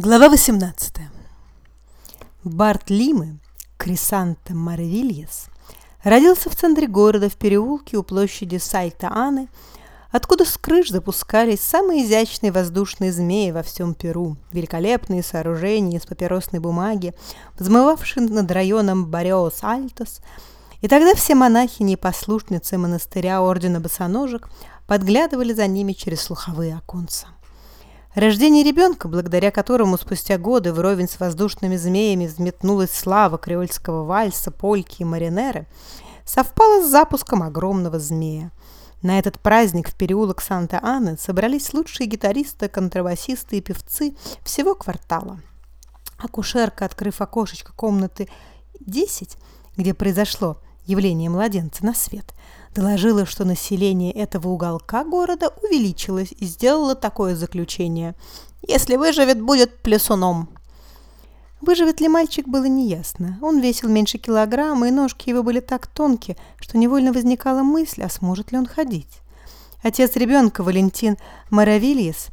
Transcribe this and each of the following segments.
Глава 18. Барт Лимы, Крисанта Марвильес, родился в центре города в переулке у площади Сайта-Аны, откуда с крыш запускались самые изящные воздушные змеи во всем Перу, великолепные сооружения из папиросной бумаги, взмывавшие над районом Бариос-Альтос, и тогда все монахини и послушницы монастыря Ордена Босоножек подглядывали за ними через слуховые оконца. Рождение ребенка, благодаря которому спустя годы вровень с воздушными змеями взметнулась слава креольского вальса, польки и маринеры, совпало с запуском огромного змея. На этот праздник в переулок Санта-Анны собрались лучшие гитаристы, контрабасисты и певцы всего квартала. Акушерка, открыв окошечко комнаты 10, где произошло явление младенца на свет, доложила, что население этого уголка города увеличилось и сделала такое заключение. «Если выживет, будет плесуном». Выживет ли мальчик, было неясно. Он весил меньше килограмма, и ножки его были так тонкие, что невольно возникала мысль, а сможет ли он ходить. Отец ребенка, Валентин Маравильес,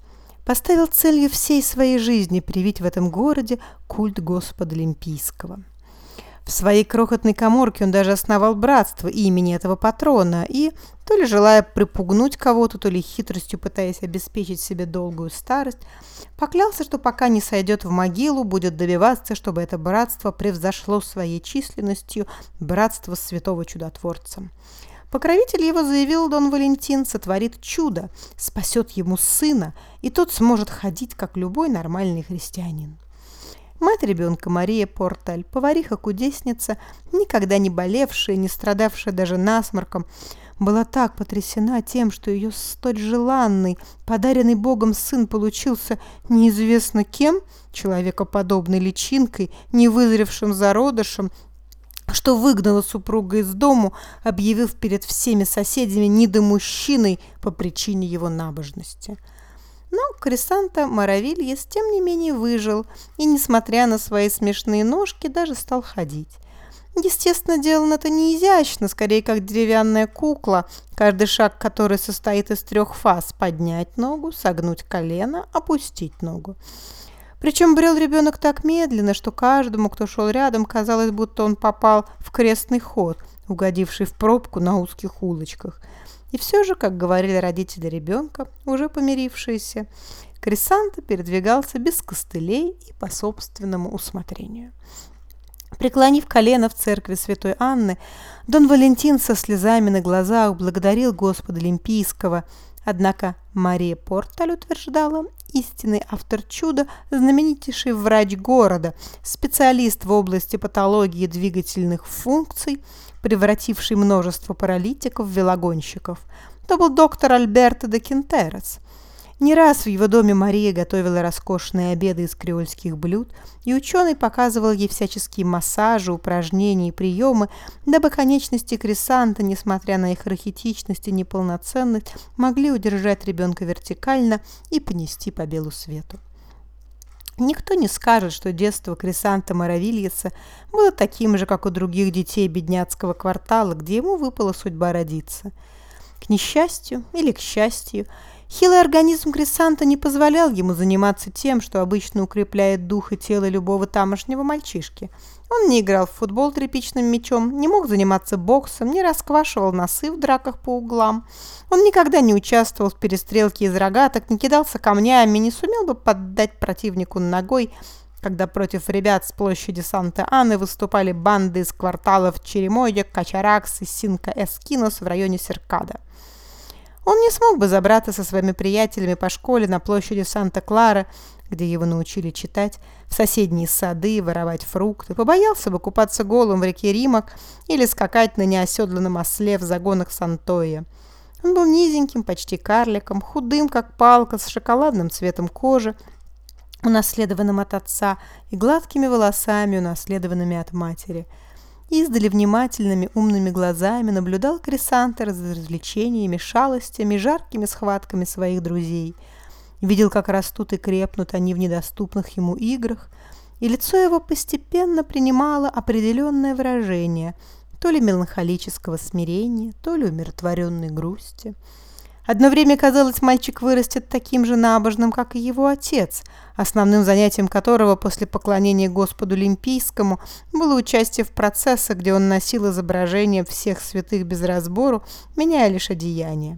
поставил целью всей своей жизни привить в этом городе культ Господа Олимпийского. В своей крохотной коморке он даже основал братство имени этого патрона и, то ли желая припугнуть кого-то, то ли хитростью пытаясь обеспечить себе долгую старость, поклялся, что пока не сойдет в могилу, будет добиваться, чтобы это братство превзошло своей численностью братство святого чудотворца. Покровитель его заявил, Дон Валентин сотворит чудо, спасет ему сына, и тот сможет ходить, как любой нормальный христианин. Мать ребенка Мария Порталь, повариха-кудесница, никогда не болевшая, не страдавшая даже насморком, была так потрясена тем, что ее столь желанный, подаренный Богом сын получился неизвестно кем, человекоподобной личинкой, невызревшим зародышем, что выгнала супруга из дому, объявив перед всеми соседями недомужчиной по причине его набожности. Но Крисанта Моровильес тем не менее выжил и, несмотря на свои смешные ножки, даже стал ходить. Естественно, делал это не изящно, скорее как деревянная кукла, каждый шаг которой состоит из трех фаз – поднять ногу, согнуть колено, опустить ногу. Причем брел ребенок так медленно, что каждому, кто шел рядом, казалось, будто он попал в крестный ход, угодивший в пробку на узких улочках – и все же, как говорили родители ребенка, уже помирившиеся, Крисанта передвигался без костылей и по собственному усмотрению. Преклонив колено в церкви святой Анны, Дон Валентин со слезами на глазах благодарил Господа Олимпийского, однако Мария Порталь утверждала, истинный автор чуда, знаменитейший врач города, специалист в области патологии двигательных функций – превративший множество паралитиков в велогонщиков. Это был доктор Альберто де Кентерес. Не раз в его доме Мария готовила роскошные обеды из креольских блюд, и ученый показывал ей всяческие массажи, упражнения и приемы, дабы конечности кресанта, несмотря на их рахитичность и неполноценность, могли удержать ребенка вертикально и понести по белу свету. Никто не скажет, что детство Крисанта Моровильеса было таким же, как у других детей бедняцкого квартала, где ему выпала судьба родиться. К несчастью или к счастью, хилый организм Крисанта не позволял ему заниматься тем, что обычно укрепляет дух и тело любого тамошнего мальчишки – он не играл в футбол тряпичным мячом, не мог заниматься боксом, не расквашивал носы в драках по углам. Он никогда не участвовал в перестрелке из рогаток, не кидался камнями, не сумел бы поддать противнику ногой, когда против ребят с площади Санта-Анны выступали банды из кварталов Черемойя, Качаракс и Синка-Эскинос в районе Серкада. Он не смог бы забраться со своими приятелями по школе на площади Санта-Клара, где его научили читать, в соседние сады, воровать фрукты, побоялся бы купаться голым в реке Римок или скакать на неоседланном осле в загонах Сантоя. Он был низеньким, почти карликом, худым, как палка, с шоколадным цветом кожи, унаследованным от отца, и гладкими волосами, унаследованными от матери. Издали внимательными умными глазами наблюдал Крисантер за развлечениями, шалостями, жаркими схватками своих друзей – видел, как растут и крепнут они в недоступных ему играх, и лицо его постепенно принимало определенное выражение, то ли меланхолического смирения, то ли умиротворенной грусти. Одно время казалось, мальчик вырастет таким же набожным, как и его отец, основным занятием которого после поклонения Господу Олимпийскому было участие в процессах, где он носил изображения всех святых без разбору, меняя лишь одеяние.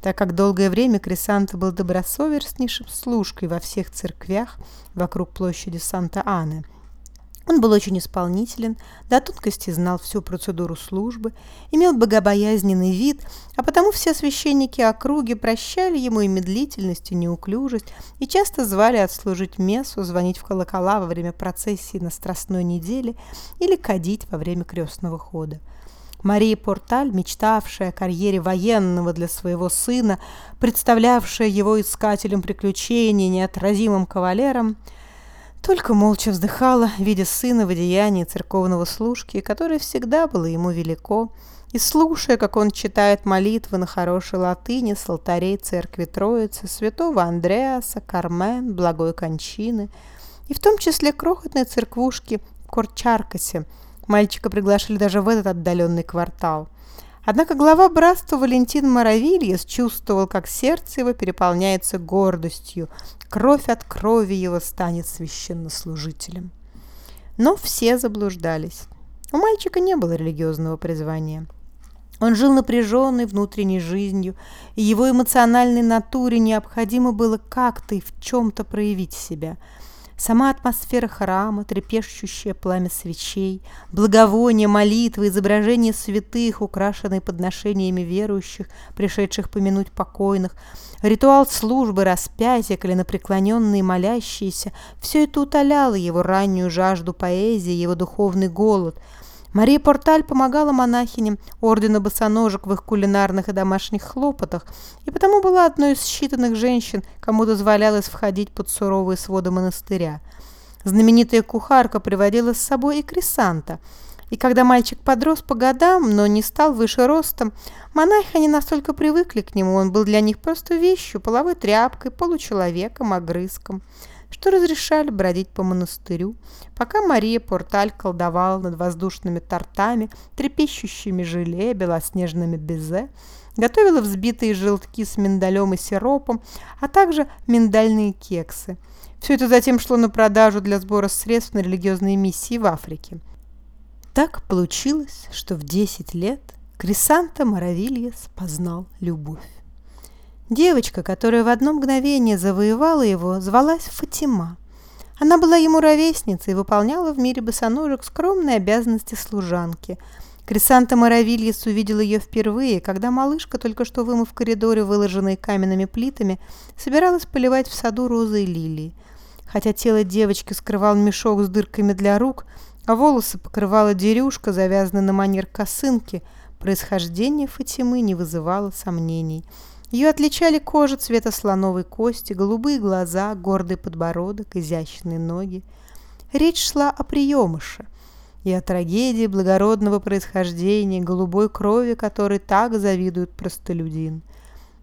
Так как долгое время Крисанта был добросовестнейшим служкой во всех церквях вокруг площади Санта-Аны – он был очень исполнителен, до тонкости знал всю процедуру службы, имел богобоязненный вид, а потому все священники округи прощали ему и медлительность, и неуклюжесть, и часто звали отслужить мессу, звонить в колокола во время процессии на Страстной неделе или кадить во время крестного хода. Мария Порталь, мечтавшая о карьере военного для своего сына, представлявшая его искателем приключений, неотразимым кавалером – только молча вздыхала, видя сына в одеянии церковного служки, которое всегда было ему велико, и слушая, как он читает молитвы на хорошей латыни с алтарей церкви Троицы, святого Андреаса, Кармен, Благой Кончины, и в том числе крохотной церквушки в Корчаркасе. Мальчика приглашали даже в этот отдаленный квартал – Однако глава братства Валентин Моровильес чувствовал, как сердце его переполняется гордостью, кровь от крови его станет священнослужителем. Но все заблуждались. У мальчика не было религиозного призвания. Он жил напряженной внутренней жизнью, и его эмоциональной натуре необходимо было как-то и в чем-то проявить себя – Сама атмосфера храма, трепещущее пламя свечей, благовония, молитвы, изображения святых, украшенные подношениями верующих, пришедших помянуть покойных, ритуал службы, распятия, коленопреклоненные молящиеся – все это утоляло его раннюю жажду поэзии, его духовный голод – Мария Порталь помогала монахиням ордена босоножек в их кулинарных и домашних хлопотах, и потому была одной из считанных женщин, кому дозволялось входить под суровые своды монастыря. Знаменитая кухарка приводила с собой и кресанта, и когда мальчик подрос по годам, но не стал выше ростом, монахи не настолько привыкли к нему, он был для них просто вещью, половой тряпкой, получеловеком, огрызком что разрешали бродить по монастырю, пока Мария Порталь колдовала над воздушными тортами, трепещущими желе, белоснежными безе, готовила взбитые желтки с миндалем и сиропом, а также миндальные кексы. Все это затем шло на продажу для сбора средств на религиозные миссии в Африке. Так получилось, что в 10 лет Крисанта Моровильес познал любовь. Девочка, которая в одно мгновение завоевала его, звалась Фатима. Она была ему ровесницей и выполняла в мире босоножек скромные обязанности служанки. Крисанта Моровильес увидел ее впервые, когда малышка, только что вымыв в коридоре, выложенные каменными плитами, собиралась поливать в саду розы и лилии. Хотя тело девочки скрывал мешок с дырками для рук, а волосы покрывала дерюшка, завязанная на манер косынки, происхождение Фатимы не вызывало сомнений – ее отличали кожа цвета слоновой кости, голубые глаза, гордый подбородок, изящные ноги. Речь шла о приемыше и о трагедии благородного происхождения, голубой крови, которой так завидует простолюдин.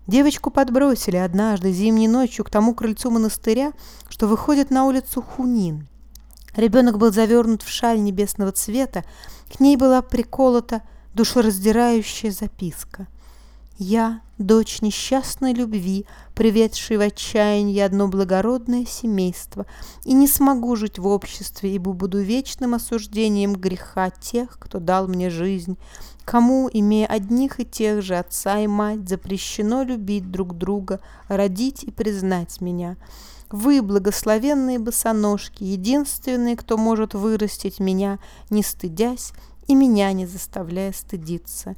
Девочку подбросили однажды зимней ночью к тому крыльцу монастыря, что выходит на улицу Хунин. Ребенок был завернут в шаль небесного цвета, к ней была приколота душераздирающая записка. «Я дочь несчастной любви, приведшей в отчаяние одно благородное семейство, и не смогу жить в обществе, ибо буду вечным осуждением греха тех, кто дал мне жизнь, кому, имея одних и тех же отца и мать, запрещено любить друг друга, родить и признать меня». Вы, благословенные босоножки, единственные, кто может вырастить меня, не стыдясь, и меня не заставляя стыдиться.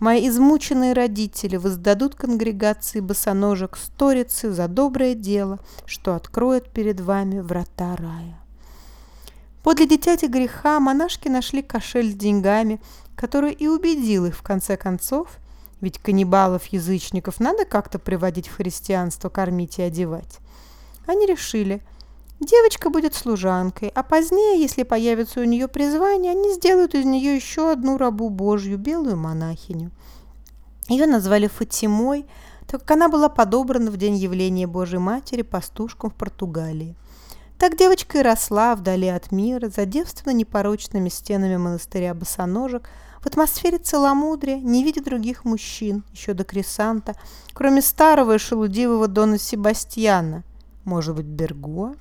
Мои измученные родители воздадут конгрегации босоножек сторицы за доброе дело, что откроет перед вами врата рая. Подле дитяти греха монашки нашли кошель с деньгами, который и убедил их в конце концов, ведь каннибалов-язычников надо как-то приводить в христианство, кормить и одевать. Они решили – Девочка будет служанкой, а позднее, если появится у нее призвание, они сделают из нее еще одну рабу Божью, белую монахиню. Ее назвали Фатимой, так как она была подобрана в день явления Божьей Матери пастушкам в Португалии. Так девочка и росла вдали от мира, за девственно непорочными стенами монастыря босоножек, в атмосфере целомудрия, не видя других мужчин, еще до Крисанта, кроме старого и шелудивого Дона Себастьяна, может быть, Берго,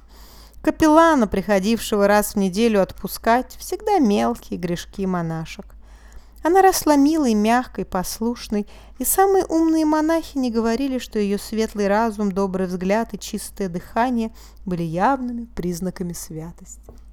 капеллана, приходившего раз в неделю отпускать всегда мелкие грешки монашек. Она росла милой, мягкой, послушной, и самые умные монахи не говорили, что ее светлый разум, добрый взгляд и чистое дыхание были явными признаками святости.